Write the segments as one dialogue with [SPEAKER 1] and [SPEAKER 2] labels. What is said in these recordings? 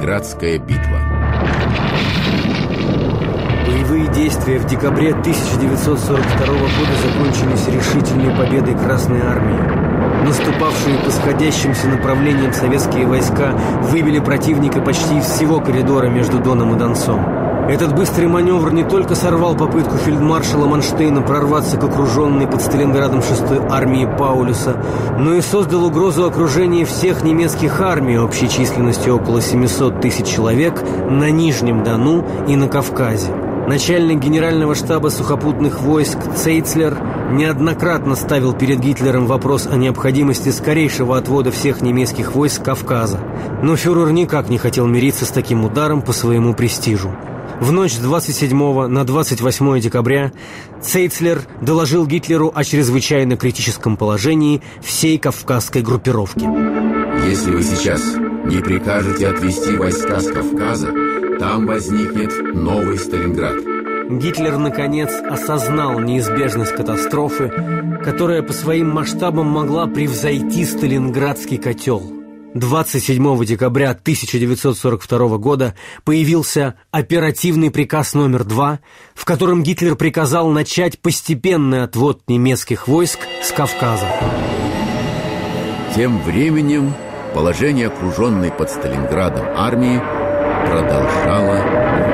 [SPEAKER 1] Сталинградская битва
[SPEAKER 2] Боевые действия в декабре 1942 года закончились решительной победой Красной Армии. Наступавшие по сходящимся направлениям советские войска выбили противника почти из всего коридора между Доном и Донцом. Этот быстрый маневр не только сорвал попытку фельдмаршала Манштейна прорваться к окруженной под Сталинградом 6-й армии Паулюса, но и создал угрозу окружения всех немецких армий общей численностью около 700 тысяч человек на Нижнем Дону и на Кавказе. Начальник генерального штаба сухопутных войск Цейцлер неоднократно ставил перед Гитлером вопрос о необходимости скорейшего отвода всех немецких войск Кавказа. Но фюрер никак не хотел мириться с таким ударом по своему престижу. В ночь с 27 на 28 декабря Цейцлер доложил Гитлеру о чрезвычайно критическом положении всей кавказской группировки.
[SPEAKER 1] Если вы сейчас не прикажете отвести войска с Кавказа, там возникнет новый Сталинград.
[SPEAKER 2] Гитлер, наконец, осознал неизбежность катастрофы, которая по своим масштабам могла превзойти Сталинградский котел – 27 декабря 1942 года появился оперативный приказ номер 2, в котором Гитлер приказал начать постепенный отвод немецких войск с Кавказа.
[SPEAKER 1] Тем временем положение окруженной под Сталинградом армии продолжало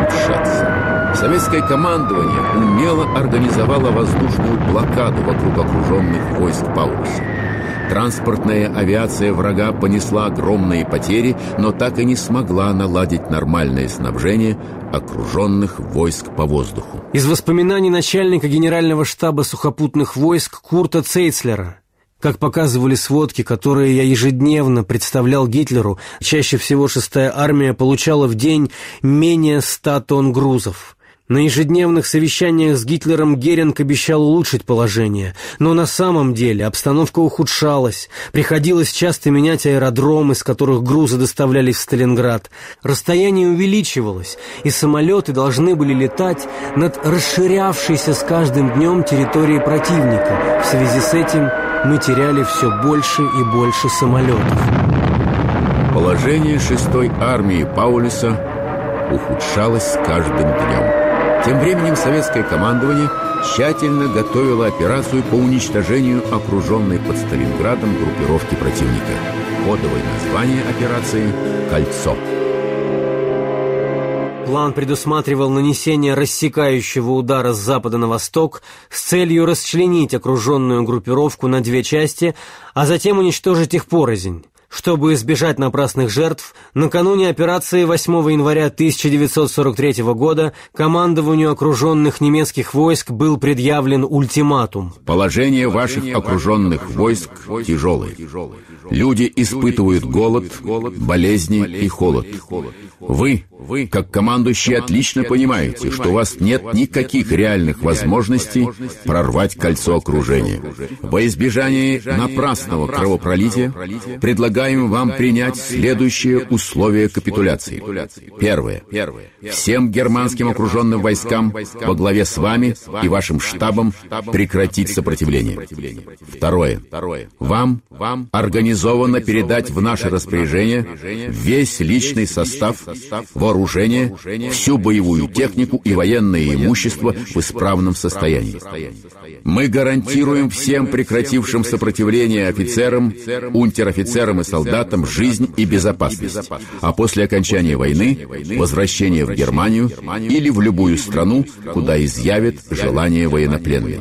[SPEAKER 1] улучшаться. Советское командование умело организовало воздушную блокаду вокруг окруженных войск Паулюса. Транспортная авиация врага понесла огромные потери, но так и не смогла наладить нормальное снабжение окруженных войск по воздуху.
[SPEAKER 2] Из воспоминаний начальника генерального штаба сухопутных войск Курта Цейцлера как показывали сводки, которые я ежедневно представлял Гитлеру, чаще всего шестая армия получала в день менее ста тонн грузов. На ежедневных совещаниях с Гитлером Геринг обещал улучшить положение, но на самом деле обстановка ухудшалась, приходилось часто менять аэродромы, с которых грузы доставлялись в Сталинград. Расстояние увеличивалось, и самолеты должны были летать над расширявшейся с каждым днем территорией противника. В связи с этим мы теряли все больше и больше самолетов.
[SPEAKER 1] Положение шестой армии Паулиса ухудшалось с каждым днем. Тем временем советское командование тщательно готовило операцию по уничтожению окруженной под Сталинградом группировки противника. Кодовое название операции «Кольцо».
[SPEAKER 2] План предусматривал нанесение рассекающего удара с запада на восток с целью расчленить окруженную группировку на две части, а затем уничтожить их порознь. Чтобы избежать напрасных жертв, накануне операции 8 января 1943 года командованию окруженных немецких войск был предъявлен ультиматум.
[SPEAKER 1] Положение ваших окруженных войск тяжелое. Люди испытывают голод, болезни и холод. Вы, как командующий, отлично понимаете, что у вас нет никаких реальных возможностей прорвать кольцо окружения. Во избежание напрасного кровопролития предлагаем вам принять следующие условия капитуляции. Первое. Всем германским окруженным войскам во главе с вами и вашим штабом прекратить сопротивление. Второе. Вам организованно передать в наше распоряжение весь личный состав вооружение, всю боевую технику и военное имущество в исправном состоянии. Мы гарантируем всем прекратившим сопротивление офицерам, унтер-офицерам и солдатам жизнь и безопасность, а после окончания войны возвращение в Германию или в любую страну, куда изъявит желание военнопленные.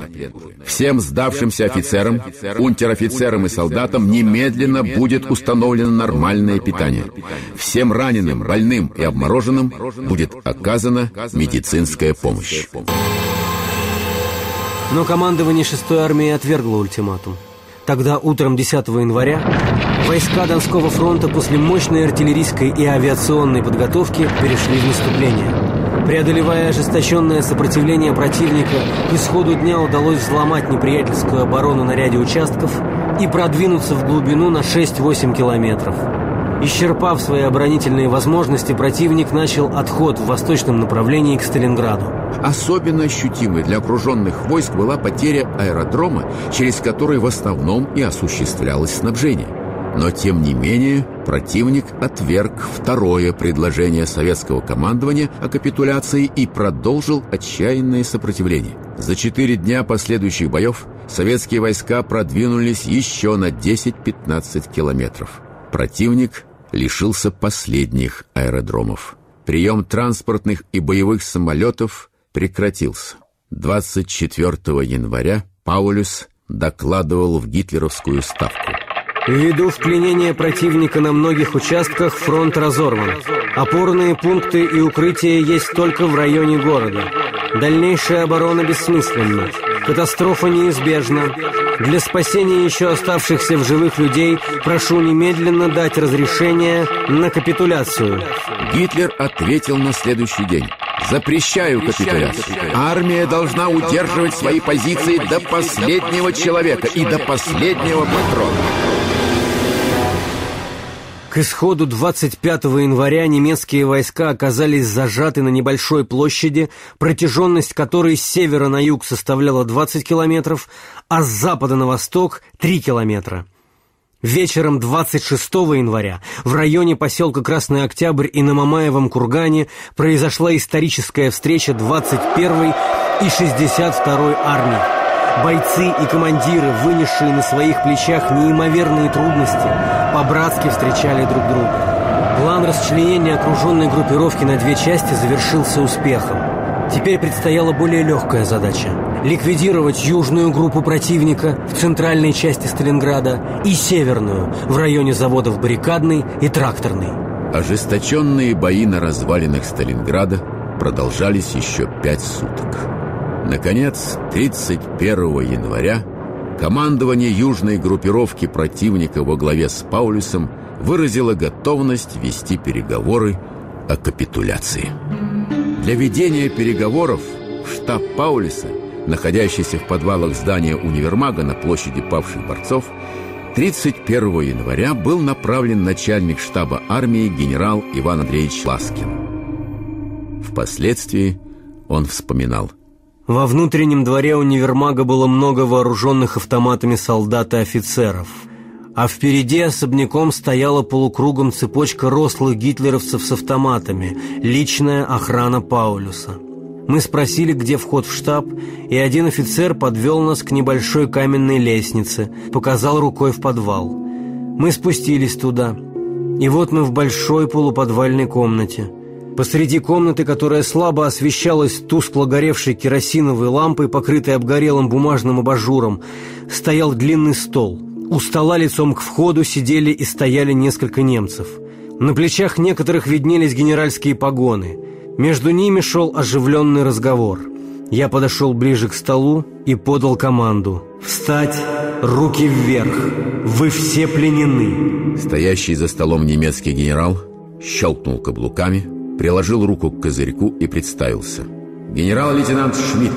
[SPEAKER 1] Всем сдавшимся офицерам, унтер-офицерам и солдатам немедленно будет установлено нормальное питание. Всем раненым, больным и обмороженным будет оказана медицинская помощь.
[SPEAKER 2] Но командование 6-й армии отвергло ультиматум. Тогда утром 10 января войска Донского фронта после мощной артиллерийской и авиационной подготовки перешли в наступление. Преодолевая ожесточенное сопротивление противника, к исходу дня удалось взломать неприятельскую оборону на ряде участков и продвинуться в глубину на 6-8 километров. Исчерпав свои оборонительные возможности, противник начал отход в восточном направлении к Сталинграду.
[SPEAKER 1] Особенно ощутимой для окруженных войск была потеря аэродрома, через который в основном и осуществлялось снабжение. Но, тем не менее, противник отверг второе предложение советского командования о капитуляции и продолжил отчаянное сопротивление. За четыре дня последующих боев советские войска продвинулись еще на 10-15 километров. Противник лишился последних аэродромов. Прием транспортных и боевых самолетов прекратился. 24 января Паулюс докладывал в гитлеровскую ставку.
[SPEAKER 2] Ввиду вклинения противника на многих участках фронт разорван. Опорные пункты и укрытия есть только в районе города. Дальнейшая оборона бессмысленна. Катастрофа неизбежна. Для спасения еще оставшихся в живых людей прошу немедленно дать разрешение на капитуляцию.
[SPEAKER 1] Гитлер ответил на следующий день. Запрещаю капитуляцию. Армия должна удерживать свои позиции до последнего человека и до последнего патрона.
[SPEAKER 2] К исходу 25 января немецкие войска оказались зажаты на небольшой площади, протяженность которой с севера на юг составляла 20 километров, а с запада на восток – 3 километра. Вечером 26 января в районе поселка Красный Октябрь и на Мамаевом кургане произошла историческая встреча 21 и 62 армии. Бойцы и командиры, вынесшие на своих плечах неимоверные трудности, по-братски встречали друг друга. План расчленения окруженной группировки на две части завершился успехом. Теперь предстояла более легкая задача – ликвидировать южную группу противника в центральной части Сталинграда и северную в районе заводов Баррикадный и Тракторный.
[SPEAKER 1] Ожесточенные бои на развалинах Сталинграда продолжались еще пять суток. Наконец, 31 января командование южной группировки противника во главе с Паулюсом выразило готовность вести переговоры о капитуляции. Для ведения переговоров штаб Паулюса, находящийся в подвалах здания универмага на площади павших борцов, 31 января был направлен начальник штаба армии генерал Иван Андреевич Ласкин. Впоследствии он вспоминал –
[SPEAKER 2] во внутреннем дворе универмага было много вооруженных автоматами солдат и офицеров, а впереди особняком стояла полукругом цепочка рослых гитлеровцев с автоматами, личная охрана Паулюса. Мы спросили, где вход в штаб, и один офицер подвел нас к небольшой каменной лестнице, показал рукой в подвал. Мы спустились туда, и вот мы в большой полуподвальной комнате – Посреди комнаты, которая слабо освещалась тускло горевшей керосиновой лампой, покрытой обгорелым бумажным абажуром, стоял длинный стол. У стола лицом к входу сидели и стояли несколько немцев. На плечах некоторых виднелись генеральские погоны. Между ними шел оживленный разговор. Я подошел ближе к столу и подал команду. «Встать! Руки вверх! Вы все пленены!»
[SPEAKER 1] Стоящий за столом немецкий генерал щелкнул каблуками – приложил руку к козырьку и представился. «Генерал-лейтенант Шмидт,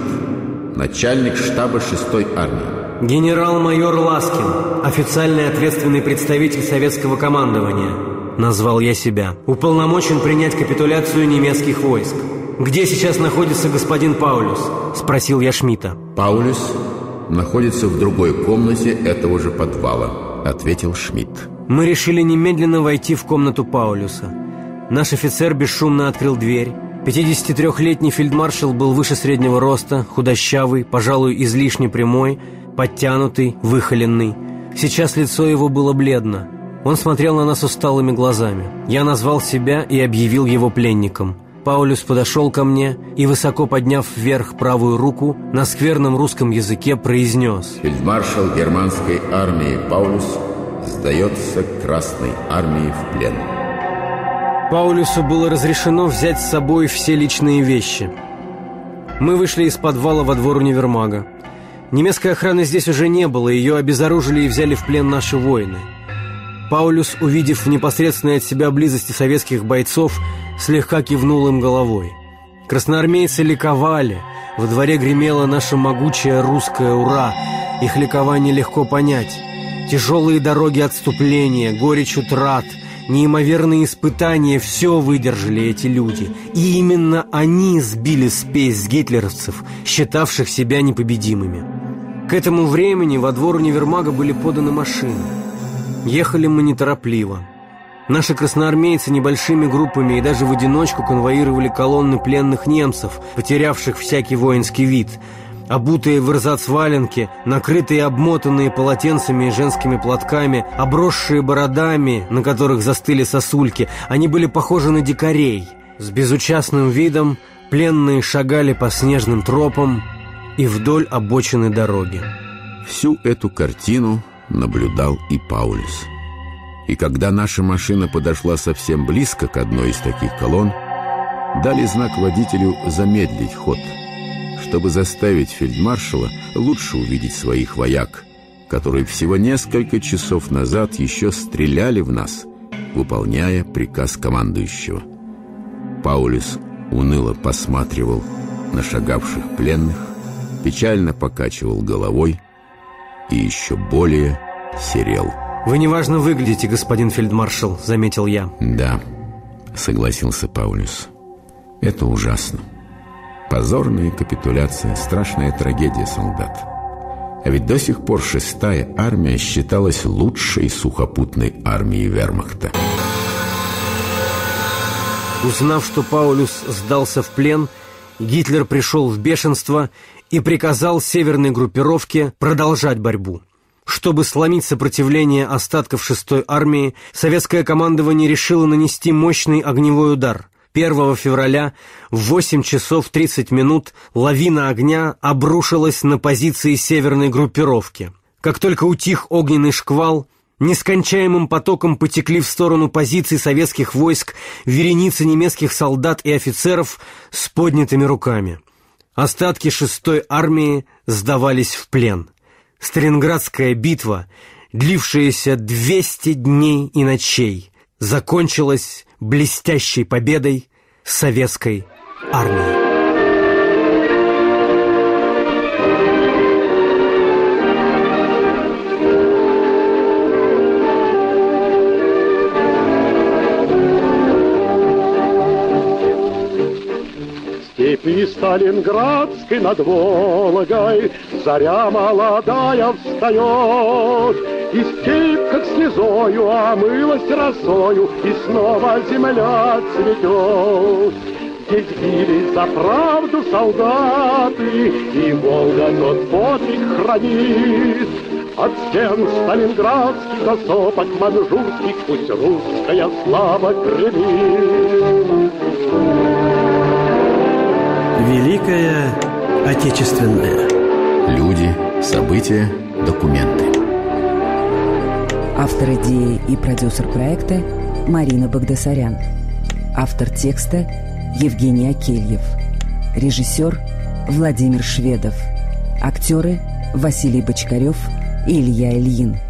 [SPEAKER 1] начальник штаба 6-й армии».
[SPEAKER 2] «Генерал-майор Ласкин, официальный ответственный представитель советского командования», назвал я себя, уполномочен принять капитуляцию немецких войск. «Где сейчас находится господин Паулюс?» – спросил я Шмидта.
[SPEAKER 1] «Паулюс находится в другой комнате этого же подвала», – ответил Шмидт.
[SPEAKER 2] Мы решили немедленно войти в комнату Паулюса. Наш офицер бесшумно открыл дверь. 53-летний фельдмаршал был выше среднего роста, худощавый, пожалуй, излишне прямой, подтянутый, выхоленный. Сейчас лицо его было бледно. Он смотрел на нас усталыми глазами. Я назвал себя и объявил его пленником. Паулюс подошел ко мне и, высоко подняв вверх правую руку, на скверном русском языке произнес
[SPEAKER 1] «Фельдмаршал германской армии Паулюс сдается Красной армии в плен».
[SPEAKER 2] Паулюсу было разрешено взять с собой все личные вещи. Мы вышли из подвала во двор универмага. Немецкой охраны здесь уже не было, ее обезоружили и взяли в плен наши воины. Паулюс, увидев в непосредственной от себя близости советских бойцов, слегка кивнул им головой. Красноармейцы ликовали, во дворе гремела наша могучая русская «Ура!», их ликование легко понять. Тяжелые дороги отступления, горечь утрат, неимоверные испытания – все выдержали эти люди. И именно они сбили спесь с гитлеровцев, считавших себя непобедимыми. К этому времени во двор универмага были поданы машины. Ехали мы неторопливо. Наши красноармейцы небольшими группами и даже в одиночку конвоировали колонны пленных немцев, потерявших всякий воинский вид – Обутые в рзац-валенки, накрытые обмотанные полотенцами и женскими платками, обросшие бородами, на которых застыли сосульки, они были похожи на дикарей. С безучастным видом пленные шагали по снежным тропам и вдоль обочины дороги.
[SPEAKER 1] Всю эту картину наблюдал и Паулюс. И когда наша машина подошла совсем близко к одной из таких колонн, дали знак водителю замедлить ход – чтобы заставить фельдмаршала лучше увидеть своих вояк, которые всего несколько часов назад еще стреляли в нас, выполняя приказ командующего. Паулюс уныло посматривал на шагавших пленных, печально покачивал головой и еще более серел.
[SPEAKER 2] «Вы неважно выглядите, господин фельдмаршал», — заметил я.
[SPEAKER 1] «Да», — согласился Паулюс. «Это ужасно». Позорная капитуляция, страшная трагедия солдат. А ведь до сих пор шестая армия считалась лучшей сухопутной армией вермахта.
[SPEAKER 2] Узнав, что Паулюс сдался в плен, Гитлер пришел в бешенство и приказал северной группировке продолжать борьбу. Чтобы сломить сопротивление остатков шестой армии, советское командование решило нанести мощный огневой удар – 1 февраля в 8 часов 30 минут лавина огня обрушилась на позиции северной группировки. Как только утих огненный шквал, нескончаемым потоком потекли в сторону позиций советских войск вереницы немецких солдат и офицеров с поднятыми руками. Остатки шестой армии сдавались в плен. Сталинградская битва, длившаяся 200 дней и ночей, закончилась блестящей победой советской армии.
[SPEAKER 3] степи Сталинградской над Волгой Заря молодая встает, И степь, как слезою, омылась росою, И снова земля цветет. Здесь бились за правду солдаты, И Волга тот подвиг хранит. От стен сталинградских до сопок манжурских Пусть русская слава гремит.
[SPEAKER 4] Великая Отечественная.
[SPEAKER 1] Люди, события, документы.
[SPEAKER 5] Автор идеи и продюсер проекта Марина Багдасарян. Автор текста Евгений Акельев. Режиссер Владимир Шведов. Актеры Василий Бочкарев и Илья Ильин.